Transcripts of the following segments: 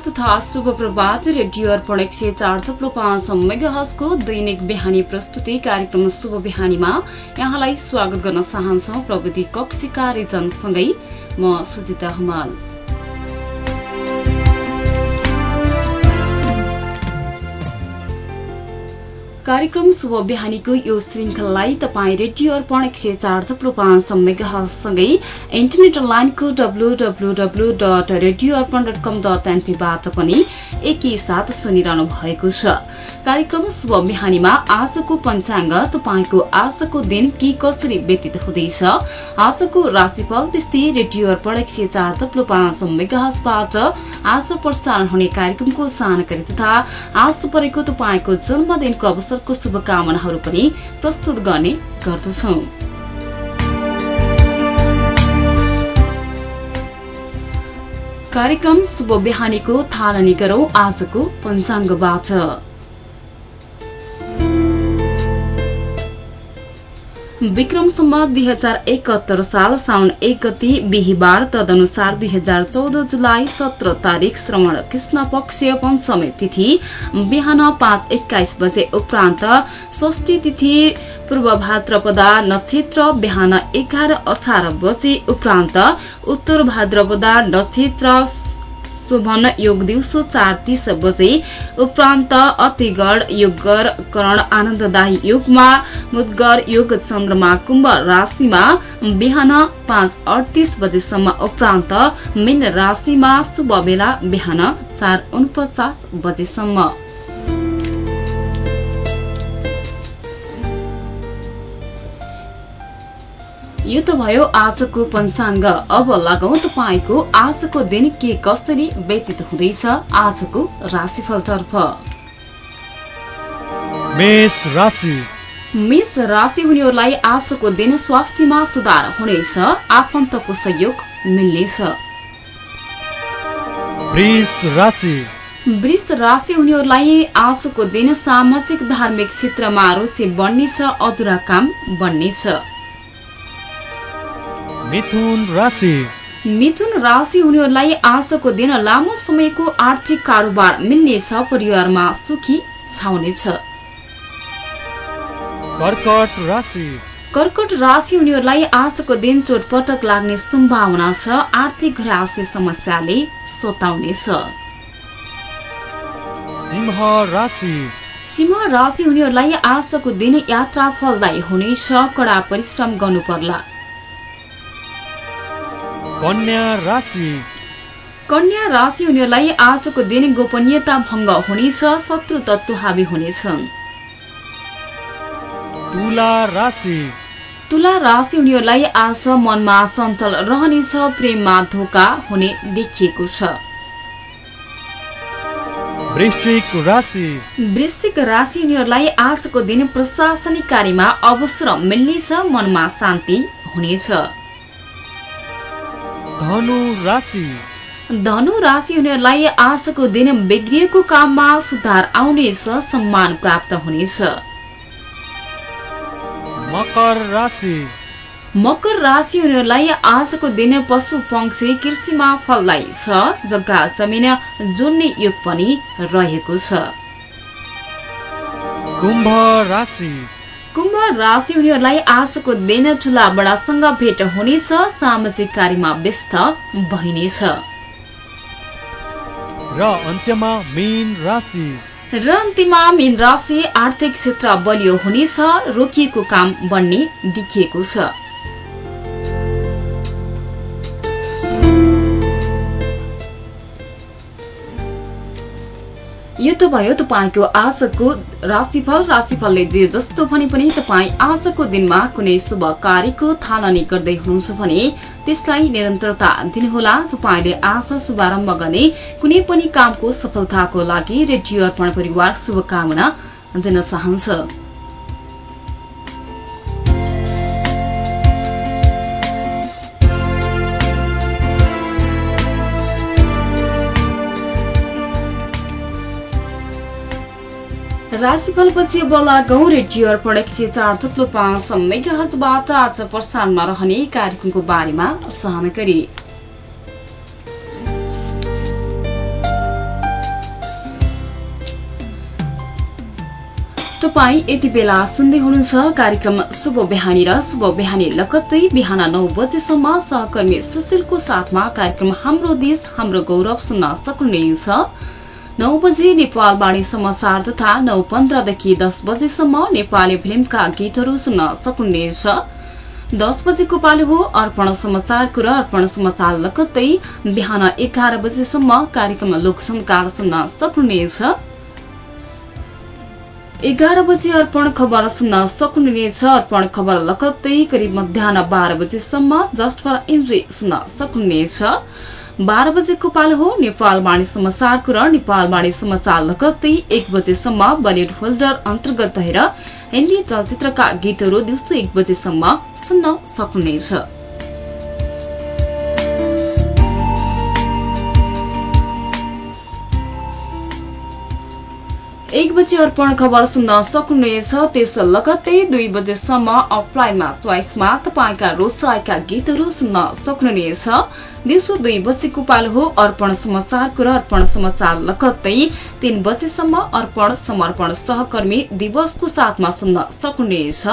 तथा शुभ प्रभात रेडियो अर्पण एक सय चार थप्लो पाँच मेगाहजको दैनिक बिहानी प्रस्तुति कार्यक्रम शुभ बिहानीमा यहाँलाई स्वागत गर्न चाहन्छौ प्रविधि कक्षिका रिजनसँगै म सुजिता हमाल। कार्यक्रम शुभ बिहानीको यो श्रृंखलालाई तपाईँ रेडियो अर्पण एक सय चार थप्लो पाँच मेगासँगै इन्टरनेट लाइनको W W W dot radio Arpan dot com dot एनपीबाट पनि एकैसाथ सुनिरहनु भएको छ। कार्यक्रम शुभ बिहानीमा आजको पञ्चाङ्ग तपाईँको आजको दिन के कसरी व्यतीत हुँदैछ? आजको राशिफल त्यस्तै रेडियो अर्पण एक सय चार थप्लो पाँच मेगाहजबाट आज प्रसारण हुने कार्यक्रमको जानकारी तथा आज परेको तपाईँको जन्मदिनको अवसर को शुभकामनाहरू पनि प्रस्तुत गर्ने गर्दछौ। कार्यक्रम शुभ बिहानीको थालनी गरौं आजको पञ्चाङ्गबाट। विक्रमसम्म दुई हजार एकहत्तर साल साउन एक गति बिहिबार तदनुसार दुई हजार चौध जुलाई सत्र तारीक श्रवण कृष्ण पक्ष पञ्चमी तिथि बिहान पाँच एक्काइस बजे उपरान्त षष्ठी तिथि पूर्व भाद्रपदा नक्षत्र बिहान एघार अठार बजे उपरान्त उत्तर भाद्रपदा नक्षत्र शोभन योग दिउँसो चार तीस बजे उपरान्त अतिगढ़ योगगर करण आनन्ददायी योगमा मुदगर योग चन्द्रमा कुम्भ राशिमा बिहान पाँच अडतिस बजेसम्म उपरान्त मीन राशिमा शुभ बेला बिहान चार उनपचास बजेसम्म। यो त भयो आजको पञ्चाङ्ग। अब लगाउ तपाईँको आजको दिन के कसरी व्यतीत हुँदैछ आजको राशिफलतर्फ। मेष राशि। हुनेहरूलाई आजको दिन स्वास्थ्यमा सुधार हुनेछ आफन्तको सहयोग मिल्नेछ। वृष राशि। हुनेहरूलाई आजको दिन सामाजिक धार्मिक क्षेत्रमा रुचि बढ्नेछ अधुरा काम बन्नेछ मिथुन राशि। मिथुन राशि हुनेहरूलाई आजको दिन लामो समयको आर्थिक कारोबार मिल्नेछ परिवारमा सुखी छाउनेछ। कर्कट राशि। कर्कट राशि हुनेहरूलाई आजको दिन चोटपटक लाग्ने सम्भावना छ आर्थिक घरासी समस्याले सताउनेछ। सिंह राशि। सिंह राशि हुनेहरूलाई आजको दिन यात्रा फलदायी हुनेछ कडा परिश्रम गर्नुपर्ला। कन्या राशि। कन्या राशि हुनेहरूलाई आजको दिन गोपनीयता भंग हुनेछ शत्रु तत्व हावी हुनेछन् तुला राशि। तुला राशि हुनेहरूलाई आज मनमा चञ्चल रहनेछ प्रेममा धोका हुने देखिएको छ। वृश्चिक राशि हुनेहरूलाई आजको दिन प्रशासनिक कार्यमा अवसर मिल्नेछ मनमा शान्ति हुनेछ। धनु राशि। धनु राशि हुनेहरूलाई आजको दिन बिग्रिएको काममा सुधार आउनेछ सम्मान प्राप्त हुनेछ। मकर राशि। मकर राशि हुनेहरूलाई आजको दिन पशु पंक्षी कृषिमा फलदायी छ जग्गा जमिन जोड्ने योग पनि रहेको छ। कुम्भ राशि। कुम्भ राशि उनीहरूलाई आजको दिन ठूला बडासँग भेट हुनेछ सामाजिक कार्यमा व्यस्त भइनेछ र अन्त्यमा मेन राशि। र अन्तिममा मीन राशि आर्थिक क्षेत्र बलियो हुनेछ रोकिएको काम बढ्ने देखिएको छ। यो त भयो तपाईँको आजको राशिफल। राशिफलले जे जस्तो भने पनि तपाईँ आजको दिनमा कुनै शुभ कार्यको थालनी गर्दै हुनुहुन्छ भने त्यसलाई निरन्तरता दिनुहोला। तपाईँले आज शुभारम्भ गर्ने कुनै पनि कामको सफलताको लागि रेडियो अर्पण परिवार शुभकामना दिन चाहन्छ। राशिफलपछि बोला रेडियो अर्पण एक सय चार थुप्लो पाँच आज प्रसारणमा रहने कार्यक्रमको बारेमा जानकारी तपाईँ यति बेला सुन्दै हुनुहुन्छ कार्यक्रम शुभ बिहानी र शुभ बिहानी लगत्तै बिहान नौ बजेसम्म सहकर्मी सुशीलको साथमा कार्यक्रम हाम्रो देश हाम्रो गौरव सुन्न सक्नुहुनेछ। नौ बजे नेपालवाणी समाचार तथा नौ पन्ध्रदेखि दस बजेसम्म नेपाली फिल्मका गीतहरू सुन्न सक्नुहुनेछ दस बजेको पालो हो अर्पण समाचारको र अर्पण समाचार लगत्तै बिहान एघार बजेसम्म कार्यक्रम लोकसंकार सुन्न सक्नुहुनेछ एघार बजे अर्पण खबर सुन्न सक्नुहुनेछ अर्पण खबर लगत्तै करिब मध्याह बाह्र बजेसम्म जस्ट फर इन्ट्री सुन्न सक्नुहुनेछ बाह्र बजेको पालो हो नेपाल वाणी समाचारको र नेपाल वाणी समाचार लगत्तै एक बजेसम्म बलिउड होल्डर अन्तर्गत रहेर हिन्दी चलचित्रका गीतहरू दिउँसो एक बजेसम्म सुन्न सक्नुहुनेछ। एक बजे अर्पण खबर सुन्न सक्नुहुनेछ त्यस लगत्तै दुई बजेसम्म अप्लाइमा चोइसमा तपाईँका रोसाएका गीतहरू सुन्न सक्नुहुनेछ। दिउँसो दुई बजेको पालो हो अर्पण समाचारको र अर्पण समाचार लगत्तै तीन बजेसम्म अर्पण समर्पण सहकर्मी दिवसको साथमा सुन्न सक्नुहुनेछ।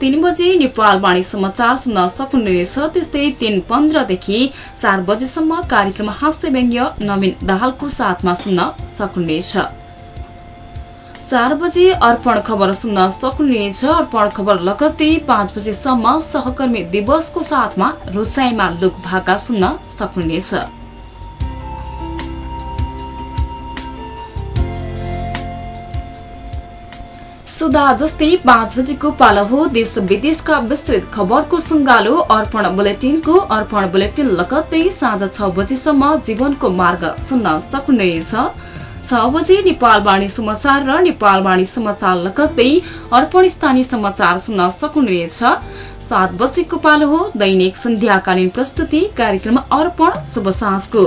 तीन बजे नेपाल वाणी समाचार सुन्न सक्नुहुनेछ त्यस्तै तीन पन्ध्रदेखि चार बजेसम्म कार्यक्रम हास्य व्यङ्ग्य नवीन दाहालको साथमा सुन्न सक्नुहुनेछ। चार बजे अर्पण खबर सुन्न सक्नुहुनेछ अर्पण खबर लगत्तै पाँच बजेसम्म सहकर्मी दिवसको साथमा रोसाईमा लुक भाका सुन्न सक्नुहुनेछ सुधा जस्तै पाँच बजेको पालो हो। देश विदेशका विस्तृत खबरको सुङ्गालो। अर्पण बुलेटिनको अर्पण बुलेटिन लगत्तै साँझ छ बजेसम्म जीवनको मार्ग सुन्न सक्नुहुनेछ छ बजे नेपालवाणी समाचार र नेपालवाणी समाचार लगत्तै अर्पण स्थानीय समाचार सुन्न सक्नुहुनेछ। सात बजेको पालो हो। दैनिक सन्ध्याकालीन प्रस्तुति कार्यक्रम अर्पण शुभ साँझको।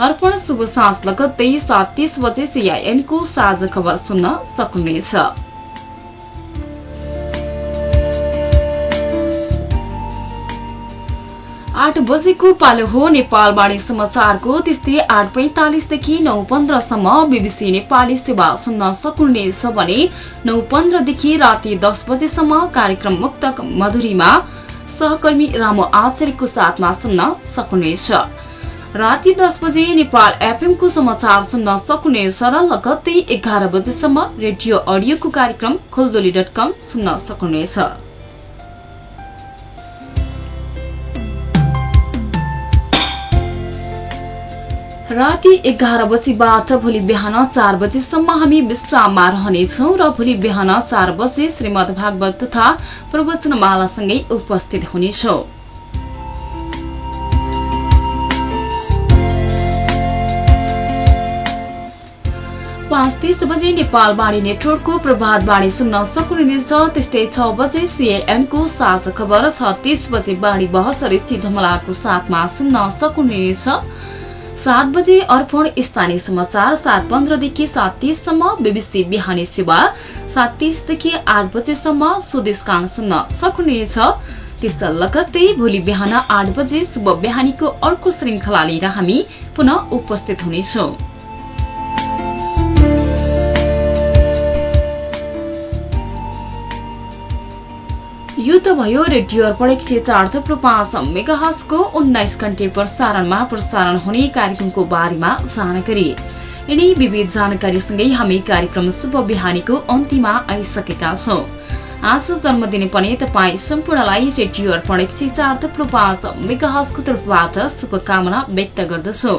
अर्पण शुभ साँझ लगत्तै सात तीस बजे सीआईएनको साझ खबर सुन्न सक्नुहुनेछ। आठ बजेको पालो हो नेपालवाणी समाचारको त्यस्तै आठ पैंतालिसदेखि नौ पन्ध्रसम्म बीबीसी नेपाली सेवा सुन्न सक्नुहुनेछ भने नौ पन्ध्रदेखि राति दस बजेसम्म कार्यक्रम मुक्तक मधुरीमा सहकर्मी रामो आचार्यको साथमा सुन्न सक्नुहुनेछ राति दस बजे नेपाल एफएमको समाचार सुन्न सक्नुहुनेछ र लगत्तै एघार बजेसम्म रेडियो अडियोको कार्यक्रम खुलदोली डट कम सुन्न सक्नुहुनेछ राति एघार बजीबाट भोलि बिहान चार बजेसम्म हामी विश्राममा रहनेछौ र भोलि बिहान चार बजे श्रीमद भागवत तथा प्रवचनमालासँगै उपस्थित हुनेछौ। पाँच तीस बजे नेपाल बाणी नेटवर्कको प्रभात बाणी सुन्न सक्नुहुनेछ त्यस्तै छ बजे सीएमको साझ खबर छ। तीस बजे बाणी बहस ऋषि धमलाको साथमा सुन्न सक्नुहुनेछ सात बजे अर्पण स्थानीय समाचार सात पन्ध्रदेखि सात तीससम्म बीबीसी बिहानी सेवा सात तीसदेखि आठ बजेसम्म स्वदेशकाल सुन्न सक्नुहुनेछ त्यस लगत्तै भोलि बिहान आठ बजे शुभ बिहानीको अर्को श्रृंखला लिएर हामी पुनः उपस्थित हुनेछौं। यो त भयो रेडियो अर्पण एक सय चार थुप्रो पाँच मेगाहसको उन्नाइस घण्टे प्रसारणमा प्रसारण हुने कार्यक्रमको बारेमा जानकारी। यिनै विविध जानकारीसँगै हामी कार्यक्रम शुभ बिहानीको अन्तिममा आइसकेका छौं। आज जन्मदिने पनि तपाईँ सम्पूर्णलाई रेडियो अर्पण एक सय चार थुप्रो पाँच मेगाहसको तर्फबाट शुभकामना व्यक्त गर्दछौ।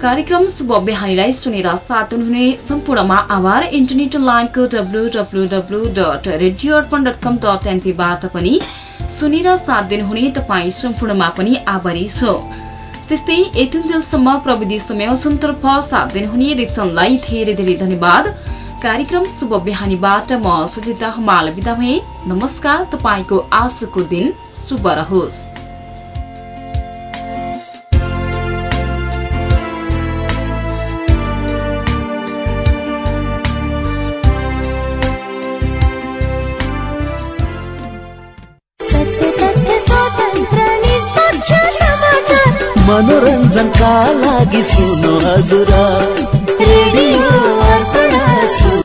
कार्यक्रम शुभ बिहानीलाई सुनेर साथ हुने सम्पूर्णमा आभार। इन्टरनेट लाइनको W W W dot radio Arpan dot com dot एनपीबाट पनि सुनेर साथ दिनुहुने तपाईँ सम्पूर्णमा पनि आभारी छौ। त्यस्तै यतिन्जेलसम्म प्रविधि संयोजनतर्फ साथ दिनुहुने रिचनलाई धेरै धेरै धन्यवाद। कार्यक्रम शुभ बिहानीबाट म सुजिता हमाल विदा भए। नमस्कार तपाईँको आजको दिन शुभ रहोस्। मनोरञ्जनका लागि सुन्नु हजुर